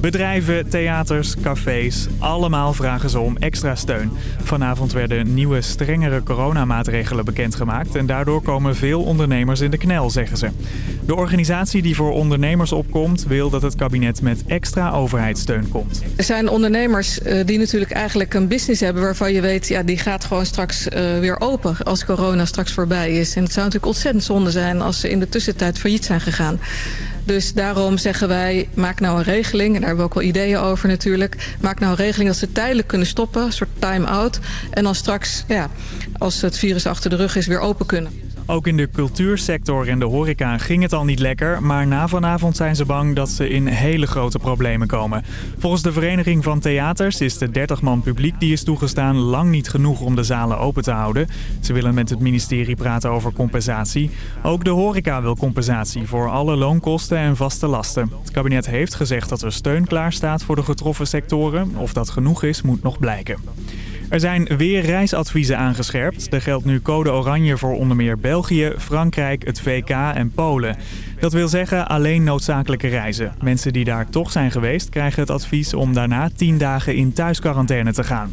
Bedrijven, theaters, cafés, allemaal vragen ze om extra steun. Vanavond werden nieuwe, strengere coronamaatregelen bekendgemaakt... en daardoor komen veel ondernemers in de knel, zeggen ze. De organisatie die voor ondernemers opkomt... wil dat het kabinet met extra overheidssteun komt. Er zijn ondernemers uh, die natuurlijk eigenlijk een business hebben... waarvan je weet, ja, die gaat gewoon straks uh, weer open als corona straks voorbij is. En het zou natuurlijk ontzettend zonde zijn als ze in de tussentijd failliet zijn gegaan. Dus daarom zeggen wij, maak nou een regeling. En daar hebben we ook wel ideeën over natuurlijk. Maak nou een regeling dat ze tijdelijk kunnen stoppen. Een soort time-out. En dan straks, ja, als het virus achter de rug is, weer open kunnen. Ook in de cultuursector en de horeca ging het al niet lekker... maar na vanavond zijn ze bang dat ze in hele grote problemen komen. Volgens de Vereniging van Theaters is de 30 man publiek die is toegestaan... lang niet genoeg om de zalen open te houden. Ze willen met het ministerie praten over compensatie. Ook de horeca wil compensatie voor alle loonkosten en vaste lasten. Het kabinet heeft gezegd dat er steun klaar staat voor de getroffen sectoren. Of dat genoeg is, moet nog blijken. Er zijn weer reisadviezen aangescherpt. Er geldt nu code oranje voor onder meer België, Frankrijk, het VK en Polen. Dat wil zeggen alleen noodzakelijke reizen. Mensen die daar toch zijn geweest krijgen het advies om daarna 10 dagen in thuisquarantaine te gaan.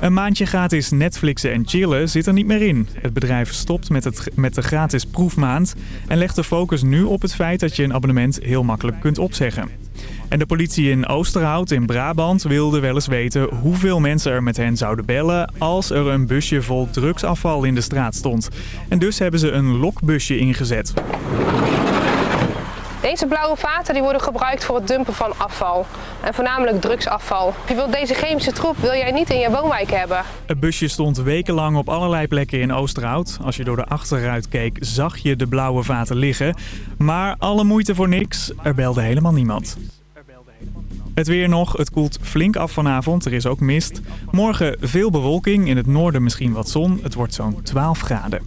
Een maandje gratis Netflixen en chillen zit er niet meer in. Het bedrijf stopt met, het, met de gratis proefmaand en legt de focus nu op het feit dat je een abonnement heel makkelijk kunt opzeggen. En de politie in Oosterhout in Brabant wilde wel eens weten hoeveel mensen er met hen zouden bellen als er een busje vol drugsafval in de straat stond. En dus hebben ze een lokbusje ingezet. Deze blauwe vaten die worden gebruikt voor het dumpen van afval. En voornamelijk drugsafval. Je wilt deze chemische troep wil jij niet in je woonwijk hebben. Het busje stond wekenlang op allerlei plekken in Oosterhout. Als je door de achteruit keek zag je de blauwe vaten liggen. Maar alle moeite voor niks. Er belde helemaal niemand. Het weer nog, het koelt flink af vanavond, er is ook mist. Morgen veel bewolking, in het noorden misschien wat zon. Het wordt zo'n 12 graden.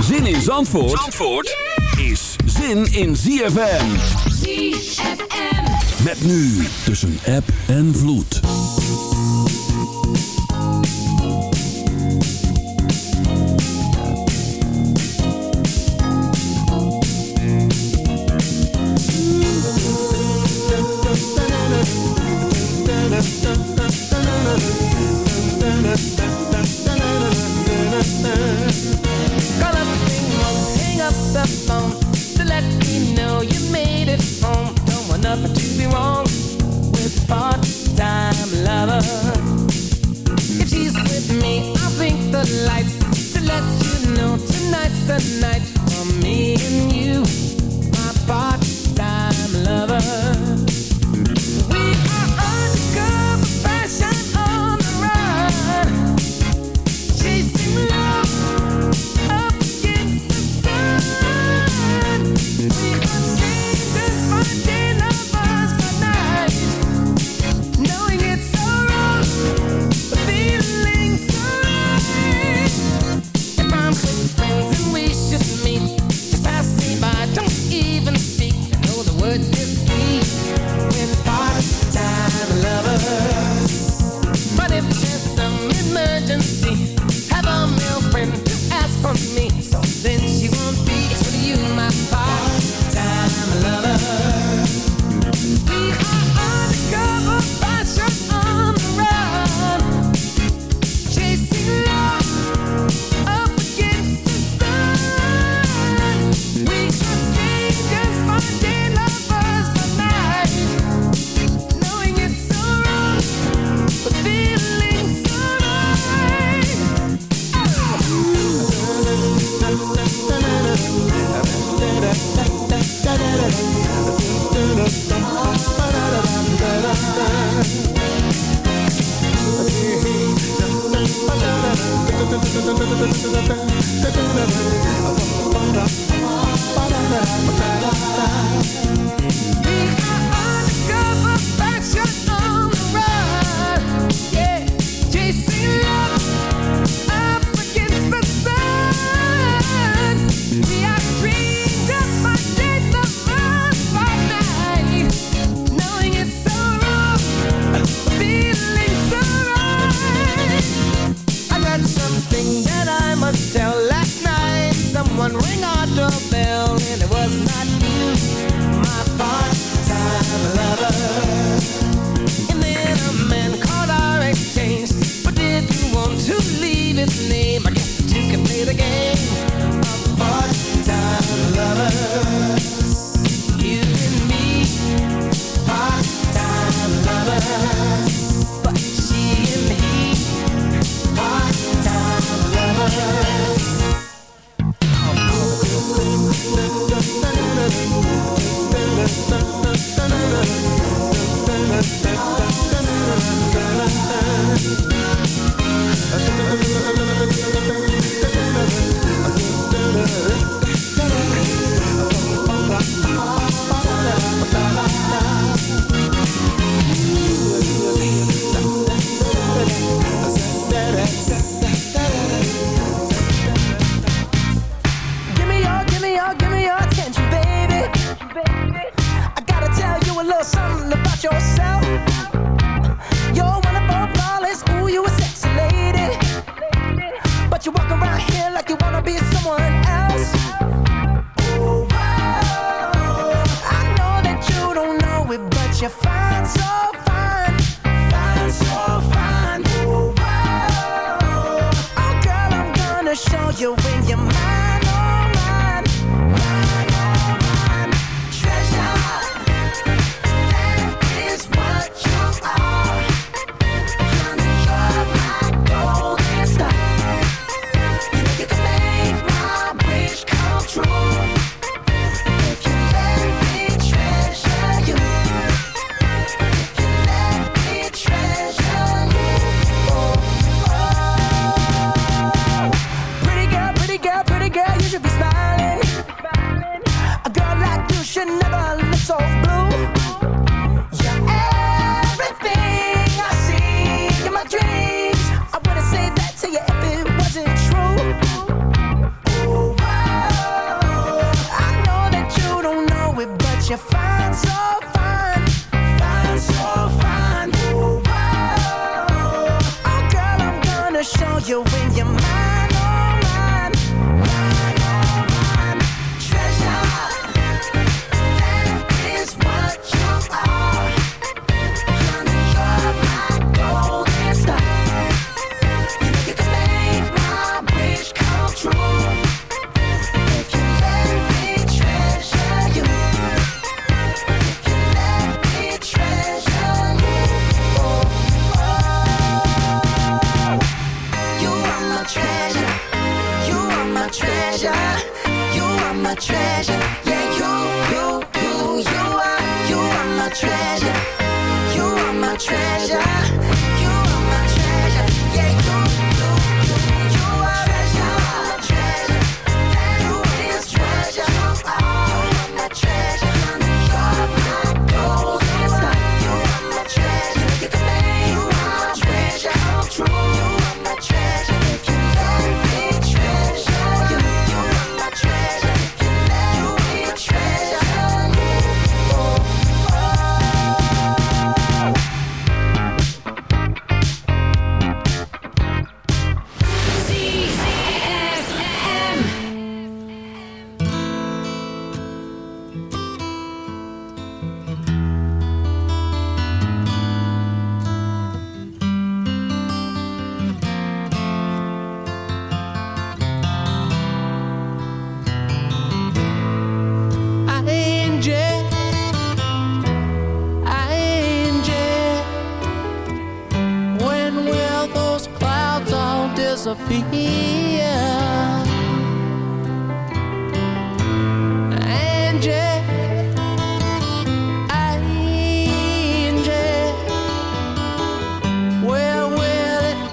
Zin in Zandvoort, Zandvoort is zin in ZFM. ZFM. Met nu tussen app en vloed.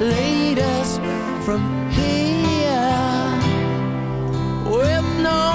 Lead us from here? With no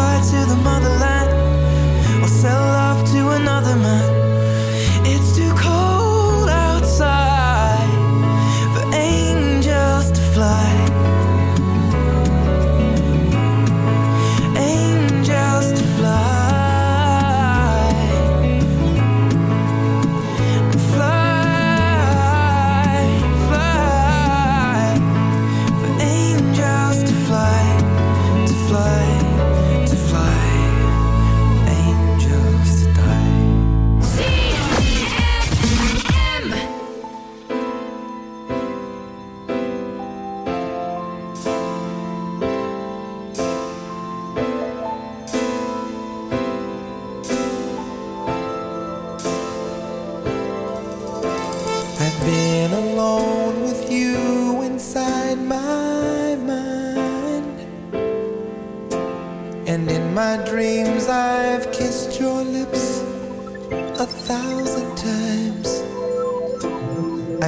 fly to the motherland or sell off to another man.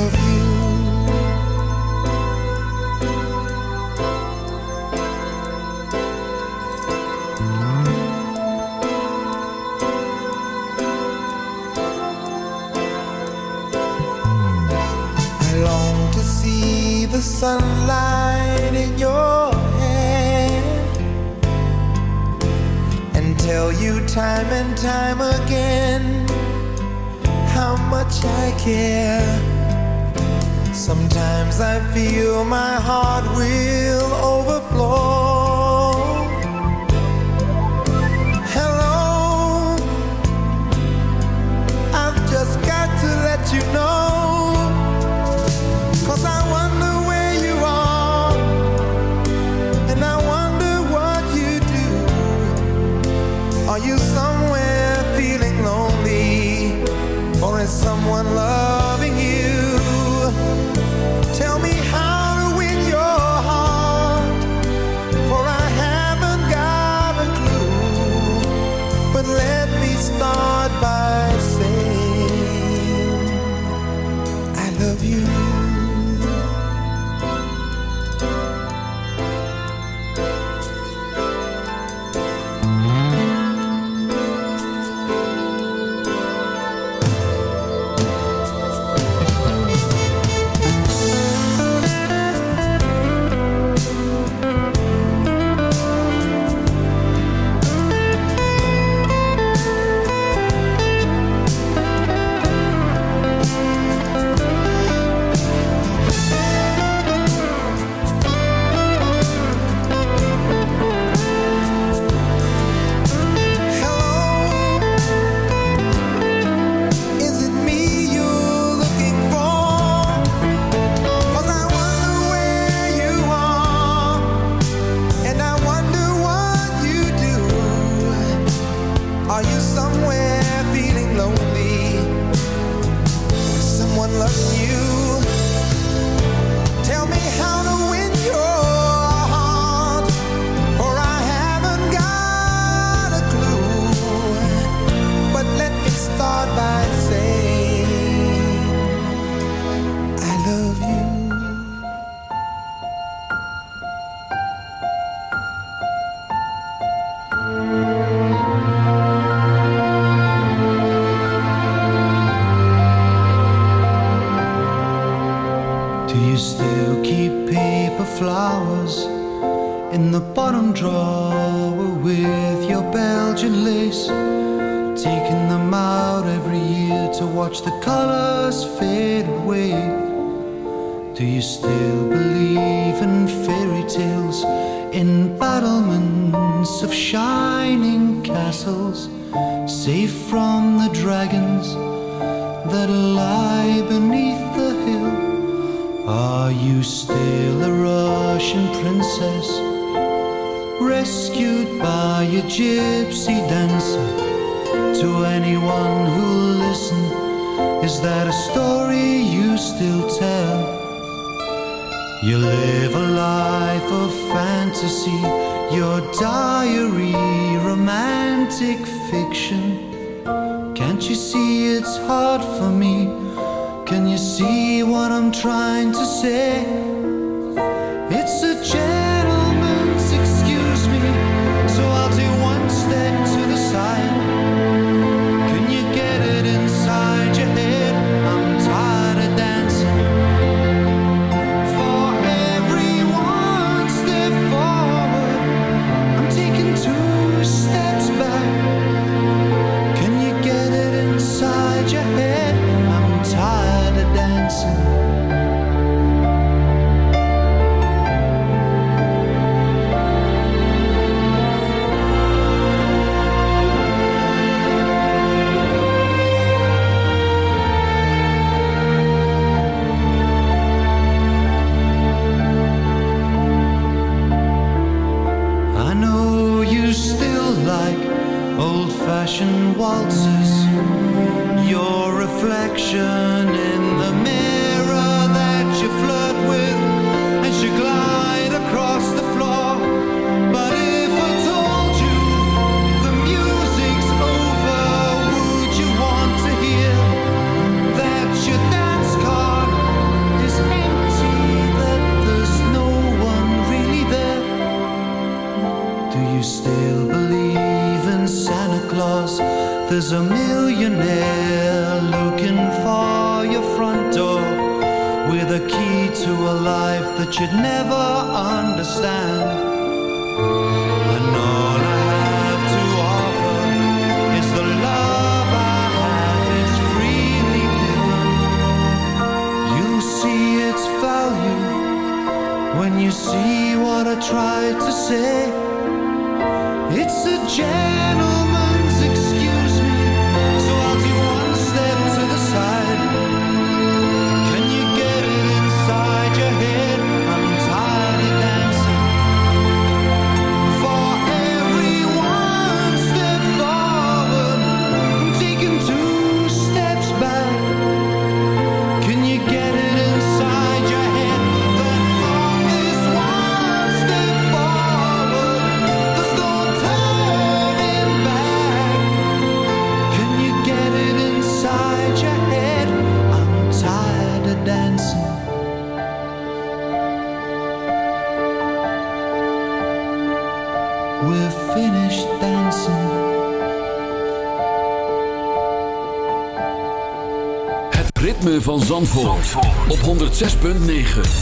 you. I long to see the sunlight in your hair and tell you time and time again how much I care Sometimes I feel my heart will overflow. what I'm trying to say. It's a general 106.9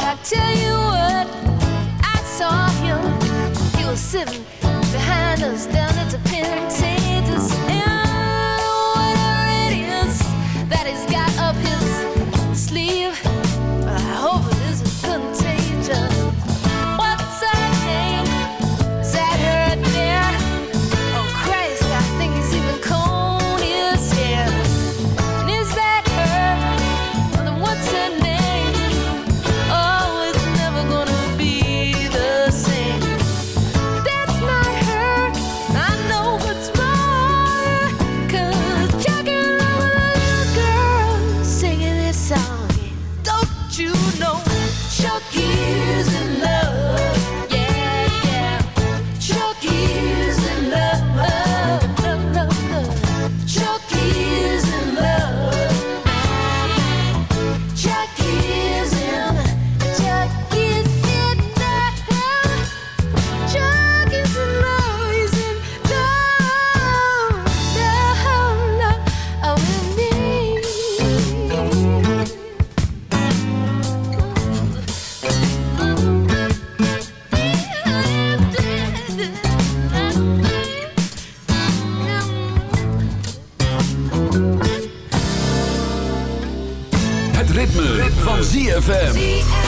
I tell you what, I saw sitting behind us down at the Penn van ZFM.